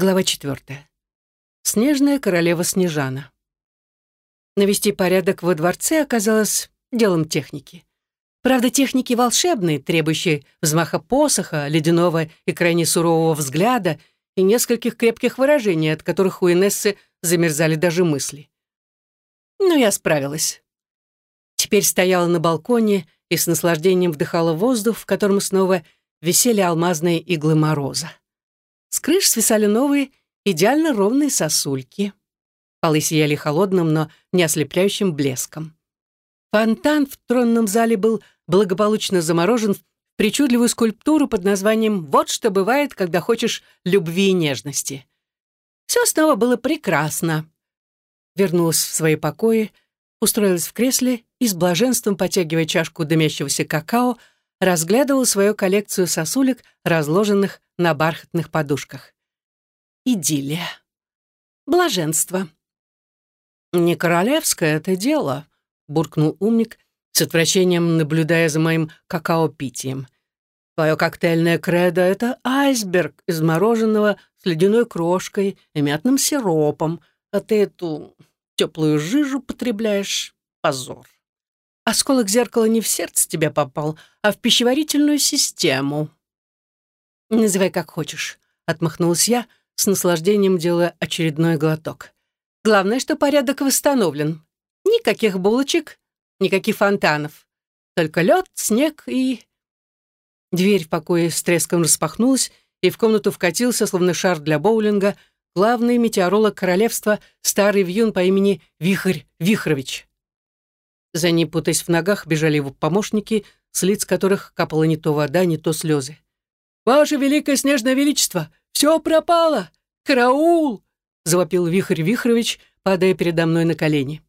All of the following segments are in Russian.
Глава четвертая. Снежная королева Снежана. Навести порядок во дворце оказалось делом техники. Правда, техники волшебной, требующей взмаха посоха, ледяного и крайне сурового взгляда и нескольких крепких выражений, от которых у Инессы замерзали даже мысли. Но я справилась. Теперь стояла на балконе и с наслаждением вдыхала воздух, в котором снова висели алмазные иглы мороза. С крыш свисали новые, идеально ровные сосульки. Полы сияли холодным, но не ослепляющим блеском. Фонтан в тронном зале был благополучно заморожен в причудливую скульптуру под названием «Вот что бывает, когда хочешь любви и нежности». Все снова было прекрасно. Вернулась в свои покои, устроилась в кресле и с блаженством, потягивая чашку дымящегося какао, разглядывал свою коллекцию сосулек, разложенных на бархатных подушках. Идиллия. Блаженство. «Не королевское это дело», — буркнул умник, с отвращением наблюдая за моим какао-питием. «Твое коктейльное кредо — это айсберг из мороженого с ледяной крошкой и мятным сиропом, а ты эту теплую жижу потребляешь. Позор». Осколок зеркала не в сердце тебя попал, а в пищеварительную систему. Называй как хочешь, отмахнулась я, с наслаждением делая очередной глоток. Главное, что порядок восстановлен. Никаких булочек, никаких фонтанов. Только лед, снег и... Дверь в покое с треском распахнулась, и в комнату вкатился, словно шар для боулинга, главный метеоролог королевства, старый вьюн по имени Вихрь Вихрович. За ней, путаясь в ногах, бежали его помощники, с лиц которых капала не то вода, не то слезы. «Ваше Великое Снежное Величество! Все пропало! Караул!» — завопил Вихрь Вихрович, падая передо мной на колени.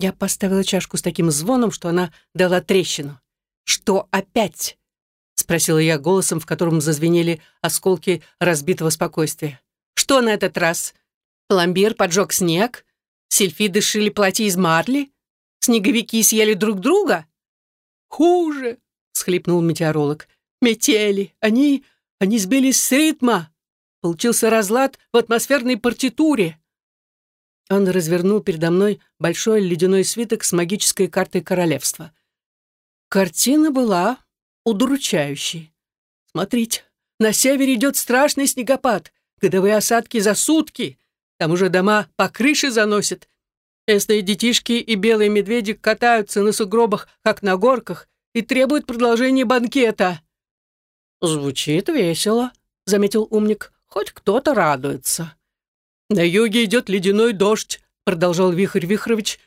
Я поставила чашку с таким звоном, что она дала трещину. «Что опять?» — спросила я голосом, в котором зазвенели осколки разбитого спокойствия. «Что на этот раз? Пломбир поджег снег? Сельфиды шили платье из марли? Снеговики съели друг друга?» «Хуже!» — схлипнул метеоролог. «Метели! Они... они сбились с ритма! Получился разлад в атмосферной партитуре!» Он развернул передо мной большой ледяной свиток с магической картой королевства. Картина была удручающей. «Смотрите, на севере идет страшный снегопад, годовые осадки за сутки, там уже дома по крыше заносят, Местные детишки и белые медведи катаются на сугробах, как на горках, и требуют продолжения банкета». «Звучит весело», — заметил умник. «Хоть кто-то радуется». «На юге идет ледяной дождь», — продолжал Вихрь Вихрович,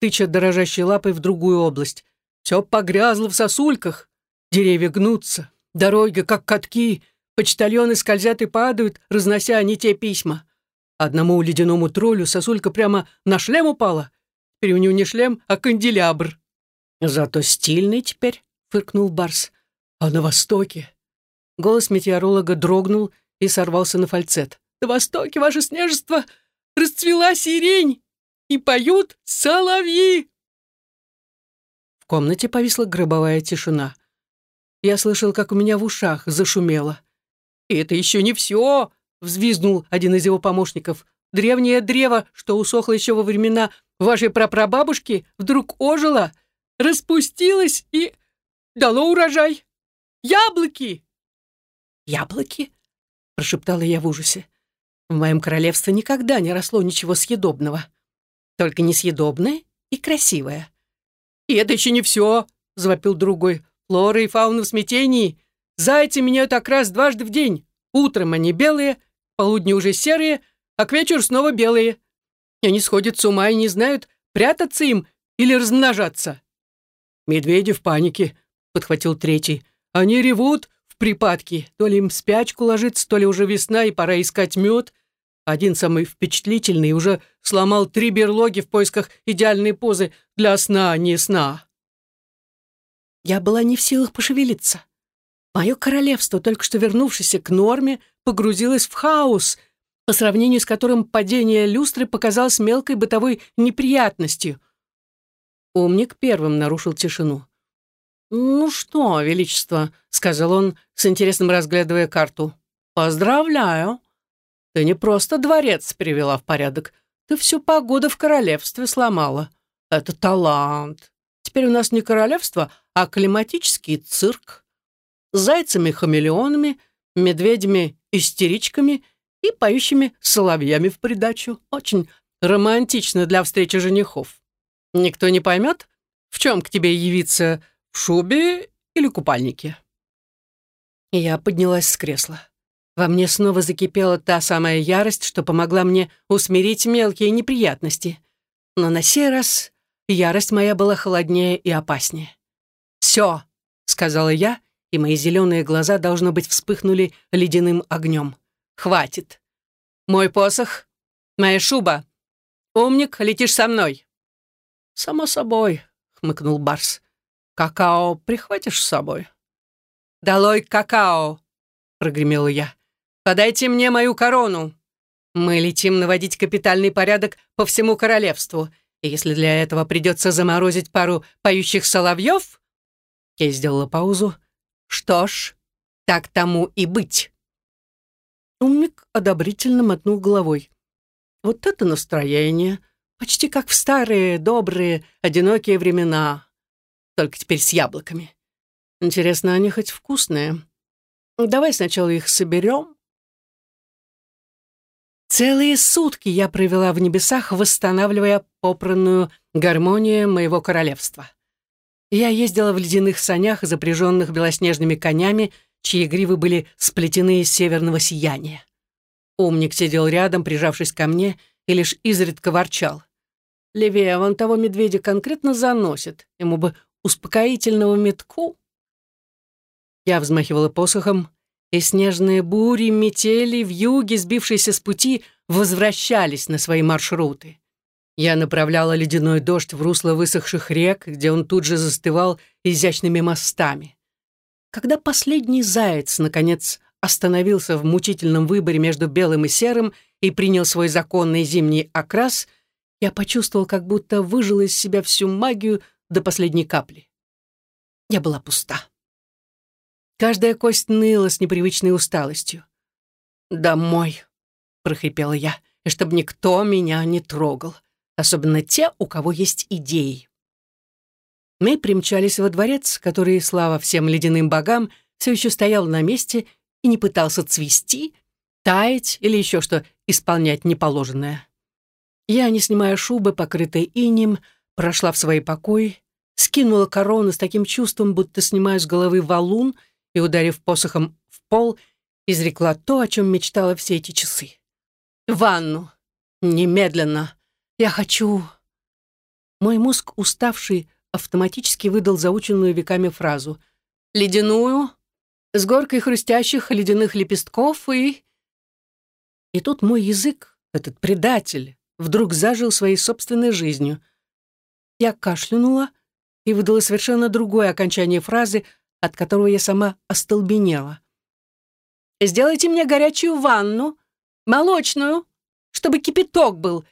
тыча дрожащей лапой в другую область. «Все погрязло в сосульках. Деревья гнутся, дороги, как катки, почтальоны скользят и падают, разнося не те письма. Одному ледяному троллю сосулька прямо на шлем упала. Теперь у него не шлем, а канделябр. «Зато стильный теперь», — фыркнул Барс. «А на востоке?» Голос метеоролога дрогнул и сорвался на фальцет. «На востоке, ваше снежество, расцвела сирень, и поют соловьи!» В комнате повисла гробовая тишина. Я слышал, как у меня в ушах зашумело. «И это еще не все!» Взвизгнул один из его помощников. «Древнее древо, что усохло еще во времена вашей прапрабабушки, вдруг ожило, распустилось и дало урожай. Яблоки!» «Яблоки?» — прошептала я в ужасе. «В моем королевстве никогда не росло ничего съедобного. Только несъедобное и красивое». «И это еще не все!» — завопил другой. «Флора и фауна в смятении. Зайцы меняют окрас дважды в день. Утром они белые, полудни уже серые, а к вечеру снова белые. И они сходят с ума и не знают, прятаться им или размножаться. «Медведи в панике», — подхватил третий. «Они ревут в припадке. То ли им спячку ложится, то ли уже весна и пора искать мед. Один самый впечатлительный уже сломал три берлоги в поисках идеальной позы для сна, а не сна». Я была не в силах пошевелиться. Мое королевство, только что вернувшееся к норме, погрузилось в хаос, по сравнению с которым падение люстры показалось мелкой бытовой неприятностью. Умник первым нарушил тишину. «Ну что, Величество», — сказал он, с интересом разглядывая карту, — «поздравляю. Ты не просто дворец привела в порядок, ты всю погоду в королевстве сломала. Это талант. Теперь у нас не королевство, а климатический цирк. Зайцами-хамелеонами, медведями-истеричками и поющими соловьями в придачу. Очень романтично для встречи женихов. Никто не поймет, в чем к тебе явиться в шубе или купальнике. Я поднялась с кресла. Во мне снова закипела та самая ярость, что помогла мне усмирить мелкие неприятности. Но на сей раз Ярость моя была холоднее и опаснее. «Все», — сказала я, и мои зеленые глаза, должно быть, вспыхнули ледяным огнем. «Хватит. Мой посох, моя шуба. Умник, летишь со мной». «Само собой», — хмыкнул Барс. «Какао прихватишь с собой?» «Долой какао!» — прогремела я. «Подайте мне мою корону. Мы летим наводить капитальный порядок по всему королевству, и если для этого придется заморозить пару поющих соловьев...» Я сделала паузу. «Что ж, так тому и быть». Умник одобрительно мотнул головой. «Вот это настроение! Почти как в старые, добрые, одинокие времена. Только теперь с яблоками. Интересно, они хоть вкусные? Давай сначала их соберем, Целые сутки я провела в небесах, восстанавливая попранную гармонию моего королевства. Я ездила в ледяных санях, запряженных белоснежными конями, чьи гривы были сплетены из северного сияния. Умник сидел рядом, прижавшись ко мне, и лишь изредка ворчал. «Левее, вон того медведя конкретно заносит. Ему бы успокоительного метку». Я взмахивала посохом, и снежные бури, метели, вьюги, сбившиеся с пути, возвращались на свои маршруты. Я направляла ледяной дождь в русло высохших рек, где он тут же застывал изящными мостами. Когда последний заяц, наконец, остановился в мучительном выборе между белым и серым и принял свой законный зимний окрас, я почувствовал, как будто выжил из себя всю магию до последней капли. Я была пуста. Каждая кость ныла с непривычной усталостью. «Домой», — прохрипела я, — «и чтобы никто меня не трогал, особенно те, у кого есть идеи». Мы примчались во дворец, который, слава всем ледяным богам, все еще стоял на месте и не пытался цвести, таять или еще что исполнять неположенное. Я, не снимая шубы, покрытой инем, прошла в свои покои, скинула корону с таким чувством, будто снимаю с головы валун — и, ударив посохом в пол, изрекла то, о чем мечтала все эти часы. «Ванну! Немедленно! Я хочу...» Мой мозг, уставший, автоматически выдал заученную веками фразу «Ледяную, с горкой хрустящих ледяных лепестков и...» И тут мой язык, этот предатель, вдруг зажил своей собственной жизнью. Я кашлянула и выдала совершенно другое окончание фразы, от которого я сама остолбенела. «Сделайте мне горячую ванну, молочную, чтобы кипяток был,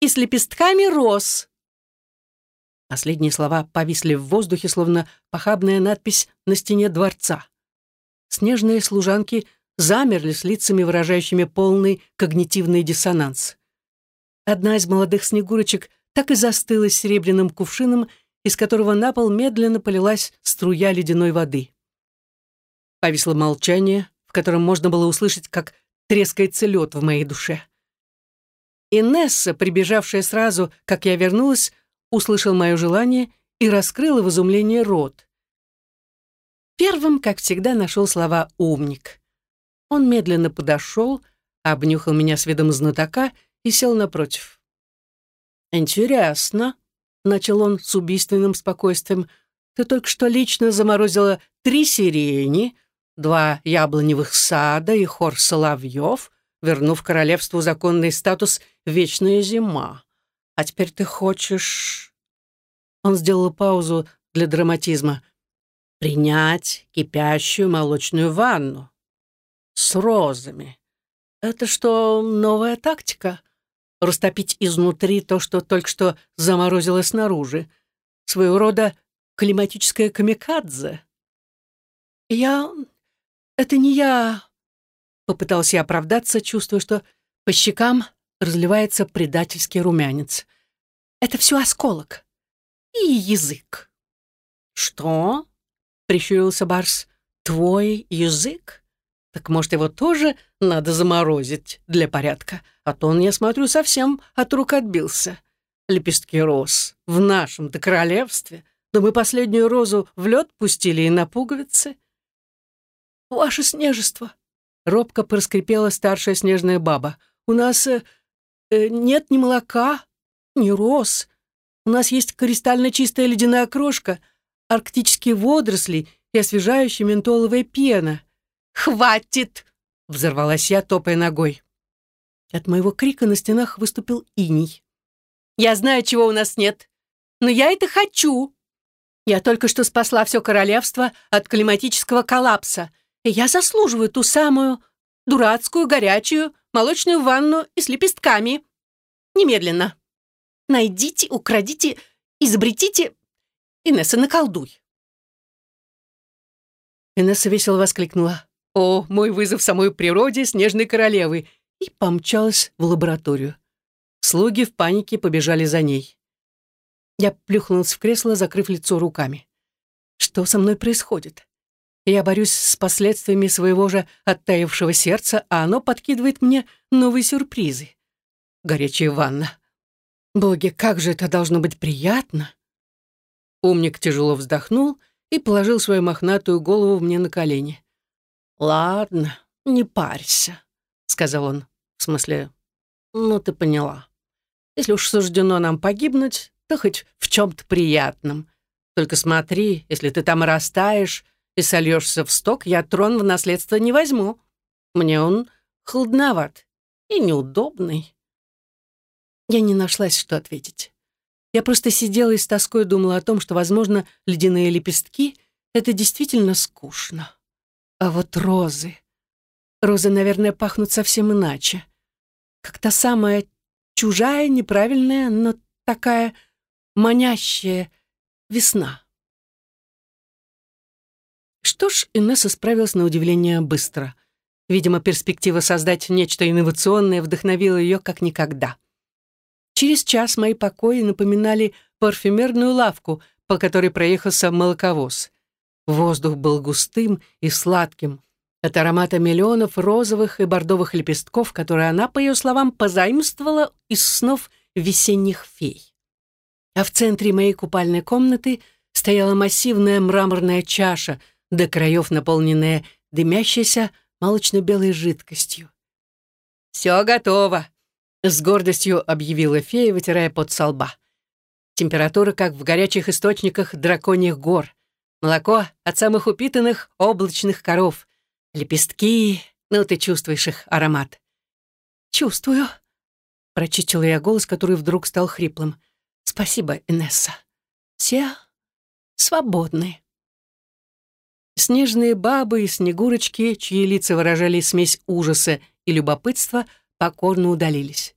и с лепестками роз». Последние слова повисли в воздухе, словно похабная надпись на стене дворца. Снежные служанки замерли с лицами, выражающими полный когнитивный диссонанс. Одна из молодых снегурочек так и застыла с серебряным кувшином из которого на пол медленно полилась струя ледяной воды. Повисло молчание, в котором можно было услышать, как трескается лед в моей душе. Инесса, прибежавшая сразу, как я вернулась, услышал мое желание и раскрыла в изумлении рот. Первым, как всегда, нашел слова «умник». Он медленно подошел, обнюхал меня с видом знатока и сел напротив. «Интересно», начал он с убийственным спокойствием, ты только что лично заморозила три сирени, два яблоневых сада и хор соловьев, вернув королевству законный статус «Вечная зима». А теперь ты хочешь...» Он сделал паузу для драматизма. «Принять кипящую молочную ванну. С розами. Это что, новая тактика? растопить изнутри то, что только что заморозило снаружи. Своего рода климатическое камикадзе. Я... Это не я... попытался я оправдаться, чувствуя, что по щекам разливается предательский румянец. «Это все осколок. И язык». «Что?» — прищурился Барс. «Твой язык? Так, может, его тоже надо заморозить для порядка? А то он, я смотрю, совсем от рук отбился. Лепестки роз в нашем-то королевстве. Да мы последнюю розу в лед пустили и на пуговицы». «Ваше снежество!» — робко проскрипела старшая снежная баба. «У нас э, э, нет ни молока, ни роз. У нас есть кристально чистая ледяная крошка, арктические водоросли и освежающая ментоловая пена». «Хватит!» — взорвалась я, топая ногой. От моего крика на стенах выступил иней. «Я знаю, чего у нас нет, но я это хочу!» Я только что спасла все королевство от климатического коллапса я заслуживаю ту самую дурацкую, горячую, молочную ванну и с лепестками. Немедленно. Найдите, украдите, изобретите. Инесса, наколдуй. Инесса весело воскликнула. «О, мой вызов самой природе снежной королевы!» и помчалась в лабораторию. Слуги в панике побежали за ней. Я плюхнулась в кресло, закрыв лицо руками. Что со мной происходит? Я борюсь с последствиями своего же оттаившего сердца, а оно подкидывает мне новые сюрпризы. Горячая ванна. Боги, как же это должно быть приятно! Умник тяжело вздохнул и положил свою мохнатую голову мне на колени. «Ладно, не парься», — сказал он. В смысле, ну ты поняла. Если уж суждено нам погибнуть, то хоть в чем-то приятном. Только смотри, если ты там растаешь, и сольешься в сток, я трон в наследство не возьму. Мне он холодноват и неудобный». Я не нашлась, что ответить. Я просто сидела и с тоской думала о том, что, возможно, ледяные лепестки — это действительно скучно. А вот розы... Розы, наверное, пахнут совсем иначе. Как та самая чужая, неправильная, но такая манящая весна. Что ж, Инесса справилась на удивление быстро. Видимо, перспектива создать нечто инновационное вдохновила ее как никогда. Через час мои покои напоминали парфюмерную лавку, по которой проехался молоковоз. Воздух был густым и сладким, от аромата миллионов розовых и бордовых лепестков, которые она, по ее словам, позаимствовала из снов весенних фей. А в центре моей купальной комнаты стояла массивная мраморная чаша — до краев наполненная дымящейся молочно-белой жидкостью. «Все готово», — с гордостью объявила фея, вытирая пот со лба. Температура, как в горячих источниках драконьих гор. Молоко от самых упитанных облачных коров. Лепестки, ну ты чувствуешь их аромат. «Чувствую», — прочистила я голос, который вдруг стал хриплым. «Спасибо, Инесса. Все свободны». Снежные бабы и снегурочки, чьи лица выражали смесь ужаса и любопытства, покорно удалились.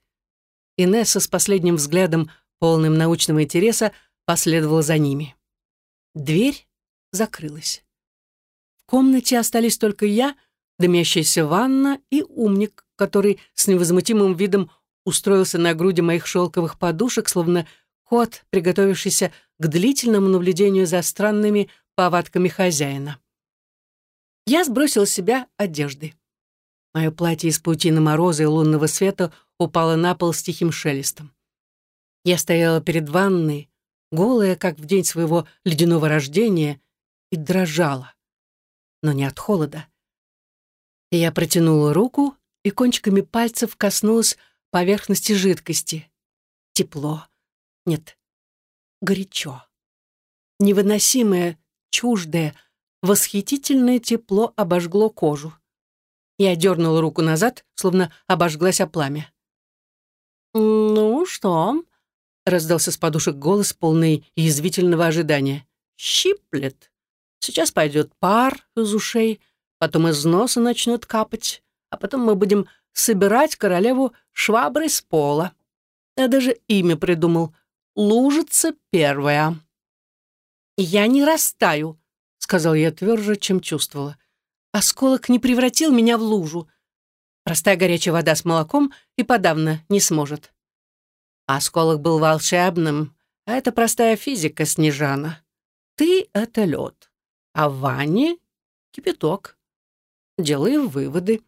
Инесса с последним взглядом, полным научного интереса, последовала за ними. Дверь закрылась. В комнате остались только я, дымящаяся ванна и умник, который с невозмутимым видом устроился на груди моих шелковых подушек, словно кот, приготовившийся к длительному наблюдению за странными повадками хозяина. Я сбросила с себя одежды. Мое платье из паутины мороза и лунного света упало на пол с тихим шелестом. Я стояла перед ванной, голая, как в день своего ледяного рождения, и дрожала. Но не от холода. Я протянула руку и кончиками пальцев коснулась поверхности жидкости. Тепло. Нет, горячо. Невыносимое, чуждое, Восхитительное тепло обожгло кожу. Я дернула руку назад, словно обожглась о пламя. «Ну что?» — раздался с подушек голос, полный язвительного ожидания. «Щиплет. Сейчас пойдет пар из ушей, потом из носа начнет капать, а потом мы будем собирать королеву шваброй с пола. Я даже имя придумал. Лужица первая». «Я не растаю», сказал я тверже, чем чувствовала. Осколок не превратил меня в лужу. Простая горячая вода с молоком и подавно не сможет. Осколок был волшебным, а это простая физика, Снежана. Ты — это лед, а в ванне — кипяток. Делаю выводы.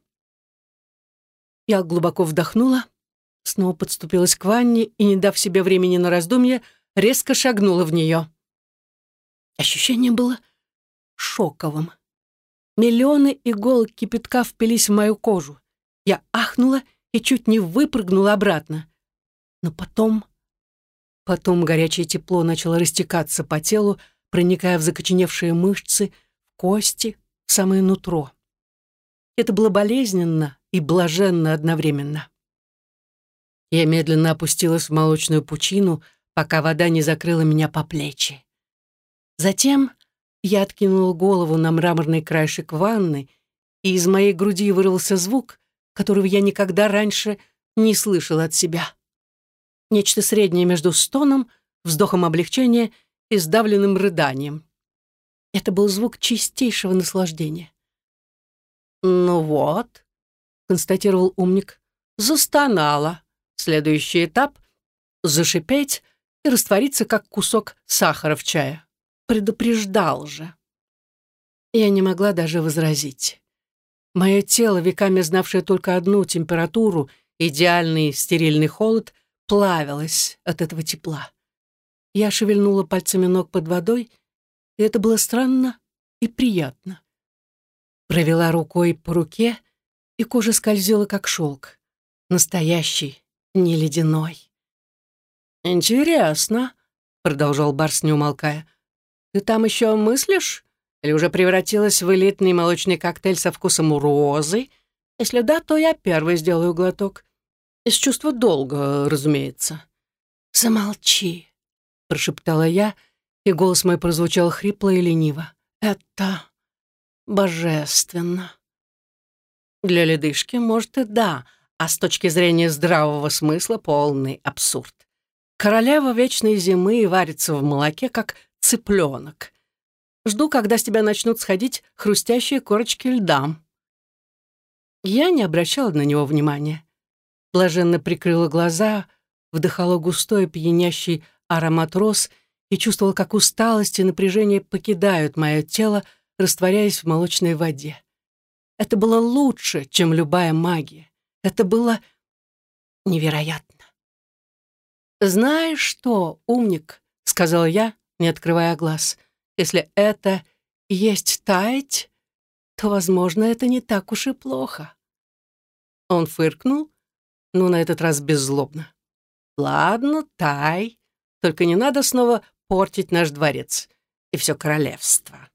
Я глубоко вдохнула, снова подступилась к ванне и, не дав себе времени на раздумье, резко шагнула в нее. Ощущение было шоковым. Миллионы иголок кипятка впились в мою кожу. Я ахнула и чуть не выпрыгнула обратно. Но потом... Потом горячее тепло начало растекаться по телу, проникая в закоченевшие мышцы, в кости, в самое нутро. Это было болезненно и блаженно одновременно. Я медленно опустилась в молочную пучину, пока вода не закрыла меня по плечи. Затем я откинула голову на мраморный краешек ванны, и из моей груди вырвался звук, которого я никогда раньше не слышал от себя. Нечто среднее между стоном, вздохом облегчения и сдавленным рыданием. Это был звук чистейшего наслаждения. «Ну вот», — констатировал умник, — «застонала. Следующий этап — зашипеть и раствориться, как кусок сахара в чае. Предупреждал же». Я не могла даже возразить. Мое тело, веками знавшее только одну температуру, идеальный стерильный холод, плавилось от этого тепла. Я шевельнула пальцами ног под водой, и это было странно и приятно. Провела рукой по руке, и кожа скользила, как шелк. Настоящий, не ледяной. «Интересно», — продолжал Барс, не умолкая. «Ты там еще мыслишь? Или уже превратилась в элитный молочный коктейль со вкусом розы? Если да, то я первый сделаю глоток. Из чувства долга, разумеется». «Замолчи», — прошептала я, и голос мой прозвучал хрипло и лениво. «Это божественно». Для ледышки, может, и да, а с точки зрения здравого смысла полный абсурд. Королева вечной зимы варится в молоке, как цыпленок. Жду, когда с тебя начнут сходить хрустящие корочки льда. Я не обращала на него внимания. Блаженно прикрыла глаза, вдыхала густой пьянящий аромат роз и чувствовала, как усталость и напряжение покидают мое тело, растворяясь в молочной воде. Это было лучше, чем любая магия. Это было невероятно. «Знаешь что, умник?» — сказал я, не открывая глаз. «Если это есть таять, то, возможно, это не так уж и плохо». Он фыркнул, но на этот раз беззлобно. «Ладно, тай, только не надо снова портить наш дворец и все королевство».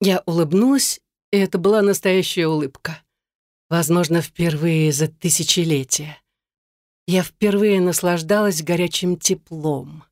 Я улыбнулась и это была настоящая улыбка. Возможно, впервые за тысячелетия. Я впервые наслаждалась горячим теплом.